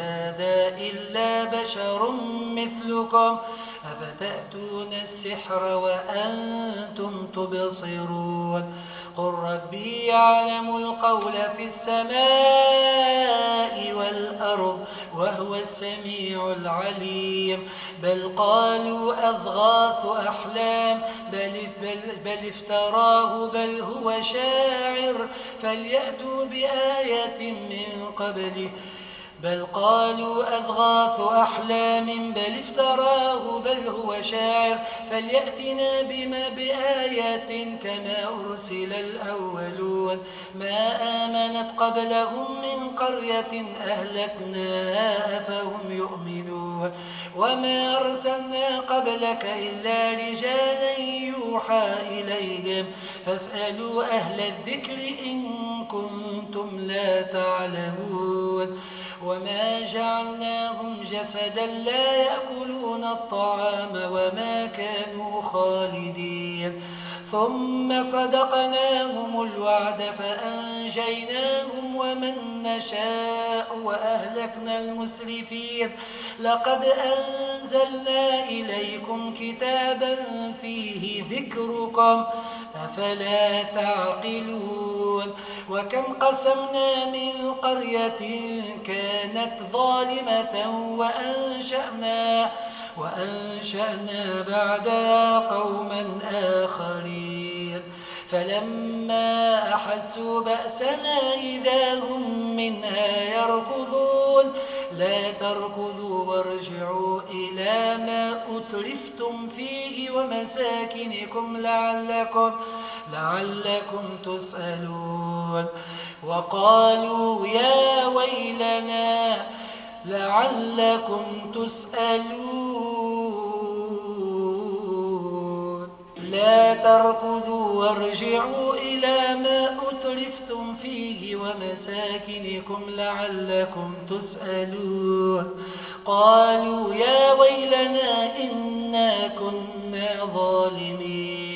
هذا إلا بشر مثلكم أفتأتون السحر وأنتم تبصرون قل ربي يعلم القول في السماء والأرض وهو السميع العليم بل قالوا أضغاث أحلام بل, بل, بل افتراه بل هو شاعر فليأتوا بآية من قبله بل قالوا أضغاث أحلام بل افتراه بل هو شاعر فليأتنا بما بآيات كما أرسل الأولون ما آمنت قبلهم من قرية أهلكناها فهم يؤمنون وما أرسلنا قبلك إلا رجالا يوحى إليهم فاسألوا أهل الذكر إن كنتم لا تعلمون وما جعلناهم جسدا لا يأكلون الطعام وما كانوا خالدين ثم صدقناهم الوعد فأنجيناهم ومن نشاء وأهلكنا المسرفين. لقد أنزلنا إليكم كتابا فيه ذكركم أفلا تعقلون؟ وكم قسمنا من قرية كانت ظالمة وأنشأنا, وأنشأنا بعدها قوما آخرين. فلما أحسوا بأسنا إذا هم منها يركضون. لا تركضوا وارجعوا إلى ما أترفتم فيه ومساكنكم لعلكم, لعلكم تسألون. وقالوا يا ويلنا لعلكم تسألون. لا تركضوا وارجعوا إلى ما أترفتم فيه ومساكنكم لعلكم تسألون. قالوا يا ويلنا إنا كنا ظالمين.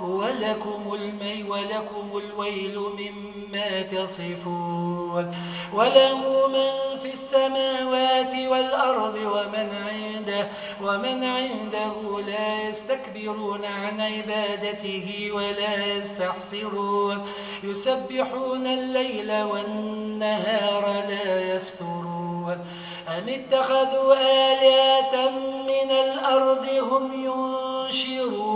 ولكم, المي ولكم الويل مما تصفون. وله من في السماوات والأرض ومن عنده, ومن عنده لا يستكبرون عن عبادته ولا يستحسرون يسبحون الليل والنهار لا يفترون. أم اتخذوا آلهة من الأرض هم ينشرون؟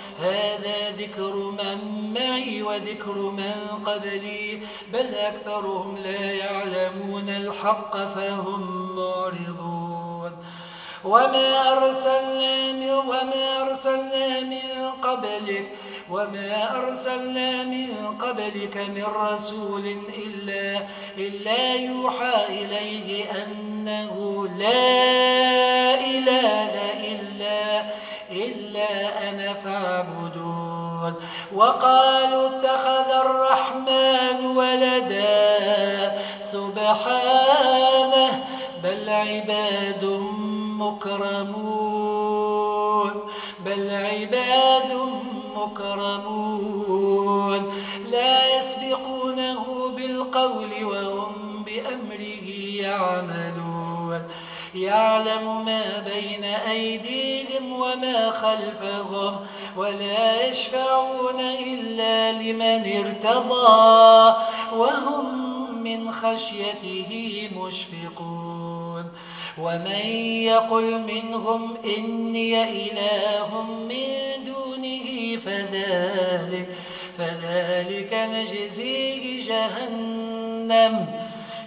هذا ذكر من معي وذكر من قبلي بل أكثرهم لا يعلمون الحق فهم معرضون. وما أرسلنا من, وما أرسلنا من قبلك وما أرسلنا من قبلك من رسول إلا, إلا يوحى إليه أنه لا إله إلا, إلا أنا فاعبدون. وقالوا اتخذ الرحمن ولدا. سبحانه بل عباد مكرمون. بل عباد مكرمون. لا يسبقونه بالقول وهم بأمره يعملون. يعلم ما بين أيديهم وما خلفهم ولا يشفعون إلا لمن ارتضى وهم من خشيته مشفقون ومن يقل منهم إني إله من دونه فذلك, فذلك نجزيه جهنم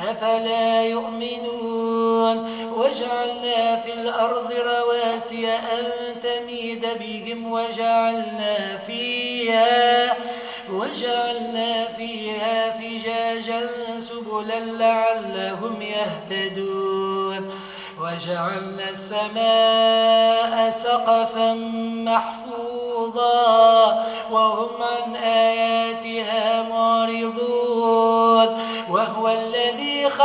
أفلا يؤمنون؟ وجعلنا في الأرض رواسي أن تميد بهم وجعلنا فيها وجعلنا فيها فجاجا سبلا لعلهم يهتدون. وجعلنا السماء سقفا محفوظا وهم عن آياتها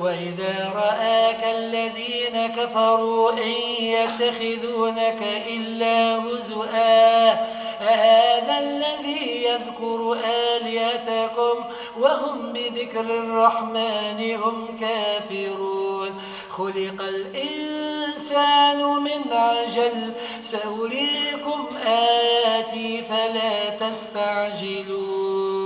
وإذا رآك الذين كفروا إن يتخذونك إلا هزؤا أهذا الذي يذكر آلهتكم وهم بذكر الرحمن هم كافرون خلق الإنسان من عجل سأريكم آياتي فلا تستعجلون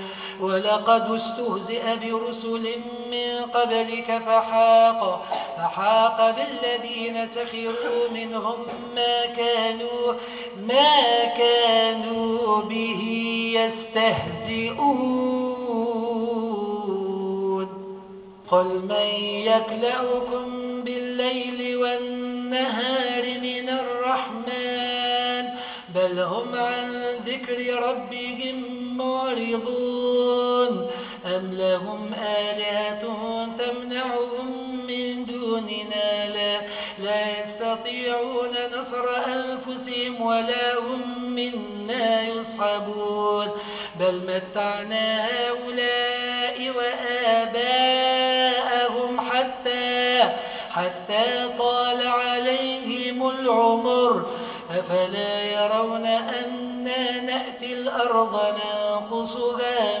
ولقد استهزئ برسل من قبلك فحاق, فحاق بالذين سخروا منهم ما كانوا, ما كانوا به يستهزئون. قل من يكلأكم بالليل والنهار من الرحمن بل هم عن ذكر ربهم معرضون. أم لهم آلهة تمنعهم من دوننا لا, لا يستطيعون نصر أنفسهم ولا هم منا يصحبون. بل متعنا هؤلاء وآباءهم حتى, حتى طال عليهم العمر. أفلا يرون أنا نأتي الأرض ننقصها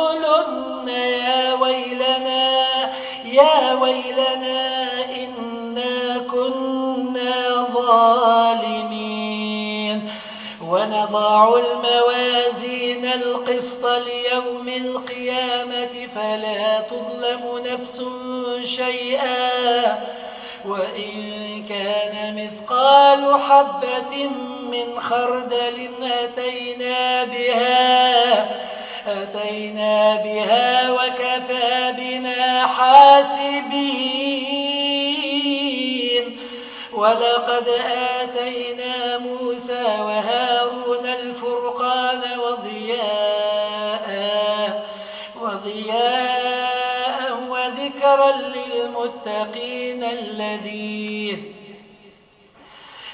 ويلنا إنا كنا ظالمين ونضع الموازين القسط ليوم القيامة فلا تظلم نفس شيئا وإن كان مثقال حبة من خردل أتينا بها أتينا بها وكفى بنا حاسبين. ولقد آتينا موسى وهارون الفرقان وضياء وضياء وذكرا للمتقين الذين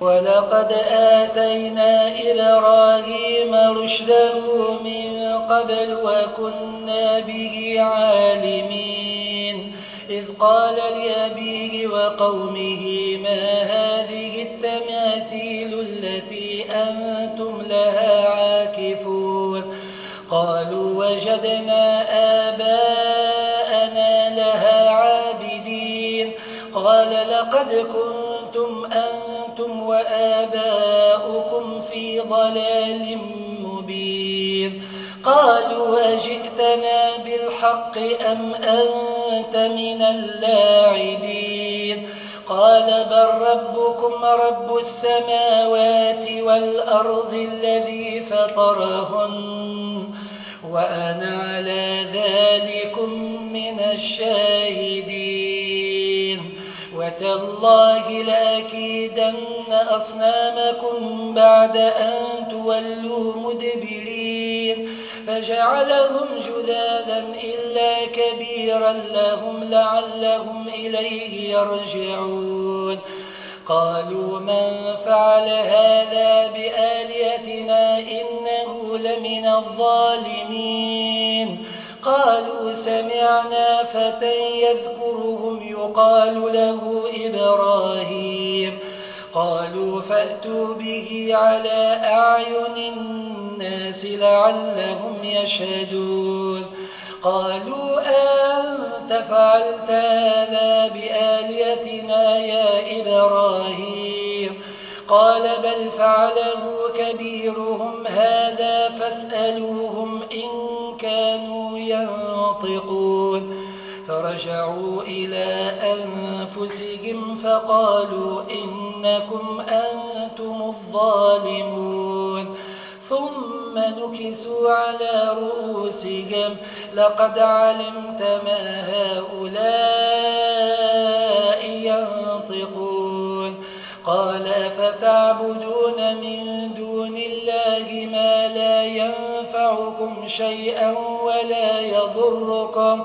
ولقد آتينا إبراهيم رشده من قبل وكنا به عالمين. إذ قال لأبيه وقومه ما هذه التماثيل التي أنتم لها عاكفون؟ قالوا وجدنا آباءنا لها عابدين. قال لقد كنتم أنتم وآباؤكم في ضلال مبين. قالوا أجئتنا بالحق أم أنت من اللاعبين؟ قال بل ربكم رب السماوات والأرض الذي فطرهن وأنا على ذلك من الشاهدين. وتالله لأكيدن أصنامكم بعد أن تولوا مدبرين. فجعلهم جذاذا إلا كبيرا لهم لعلهم إليه يرجعون. قالوا من فعل هذا بآلهتنا إنه لمن الظالمين. قالوا سمعنا فتى يذكرهم يقال له إبراهيم. قالوا فأتوا به على أعين الناس لعلهم يشهدون. قالوا أنت فعلت هذا بآليتنا يا إبراهيم. قال بل فعله كبيرهم هذا فاسألوهم إن كانوا ينطقون. فرجعوا إلى أنفسهم فقالوا إنكم أنتم الظالمون ثم نكسوا على رؤوسهم لقد علمت ما هؤلاء ينطقون قال فتعبدون من دون الله ما لا ينفعكم شيئا ولا يضركم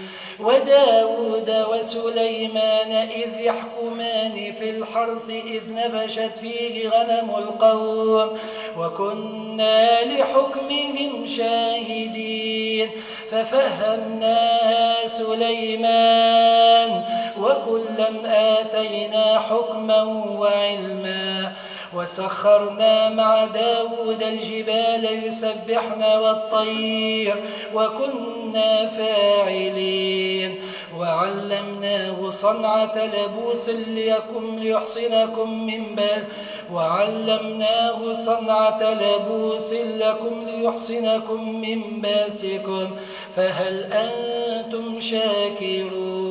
وداود وسليمان إذ يحكمان في الحرث إذ نبشت فيه غنم القوم وكنا لحكمهم شاهدين ففهمناها سليمان وكلا آتينا حكما وعلما وسخرنا مع داود الجبال يسبحن والطير وكنا فاعلين. وعلمناه صنعة لبوس ليكم ليحصنكم من بال وعلمناه صنعة لبوس لكم ليحصنكم من باسكم. فهل أنتم شاكرون؟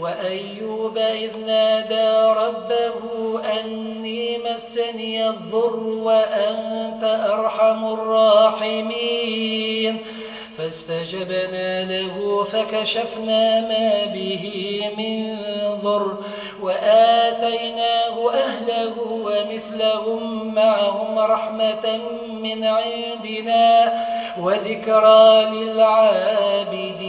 وأيوب إذ نادى ربه أني مسني الضر وأنت أرحم الراحمين. فاستجبنا له فكشفنا ما به من ضر وآتيناه أهله ومثلهم معهم رحمة من عندنا وذكرى للعابدين.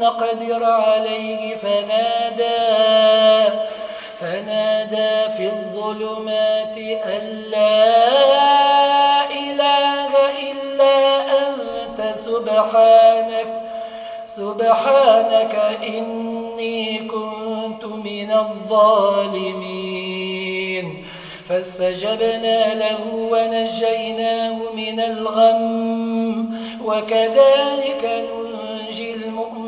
نقدر عليه فنادى فنادى في الظلمات أن لا إله إلا أنت سبحانك سبحانك إني كنت من الظالمين. فاستجبنا له ونجيناه من الغم وكذلك ننجي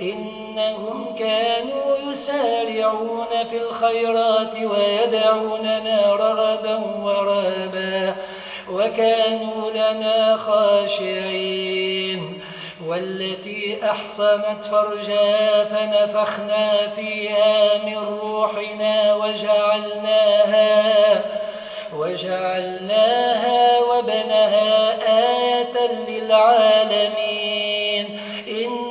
إنهم كانوا يسارعون في الخيرات ويدعوننا رغبا ورابا وكانوا لنا خاشعين والتي أحصنت فرجها فنفخنا فيها من روحنا وجعلناها وجعلناها وبنها آية للعالمين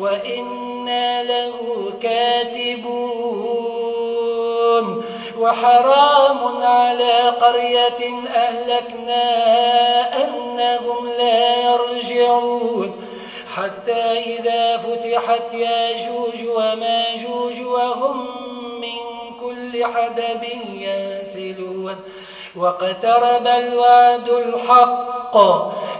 وإنا له كاتبون وحرام على قرية أهلكناها أنهم لا يرجعون حتى إذا فتحت ياجوج وماجوج وهم من كل حدب ينسلون واقترب الوعد الحق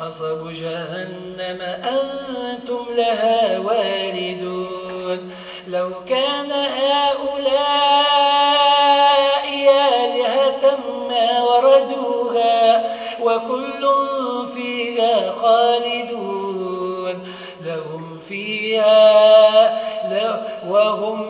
حصب جهنم أنتم لها واردون. لو كان هؤلاء آلهة ما وردوها وكل فيها خالدون. لهم فيها وهم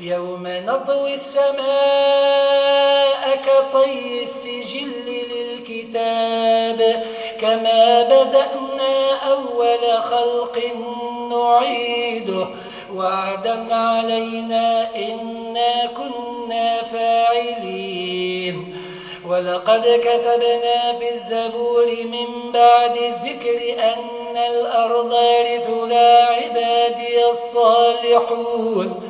يوم نطوي السماء كطي السجل للكتاب كما بدأنا أول خلق نعيده وعدا علينا إنا كنا فاعلين. ولقد كتبنا في الزبور من بعد الذكر أن الأرض يرثها عبادي الصالحون.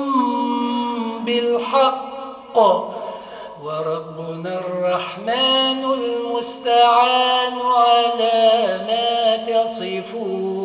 بالحق. وربنا الرحمن المستعان على ما تصفون.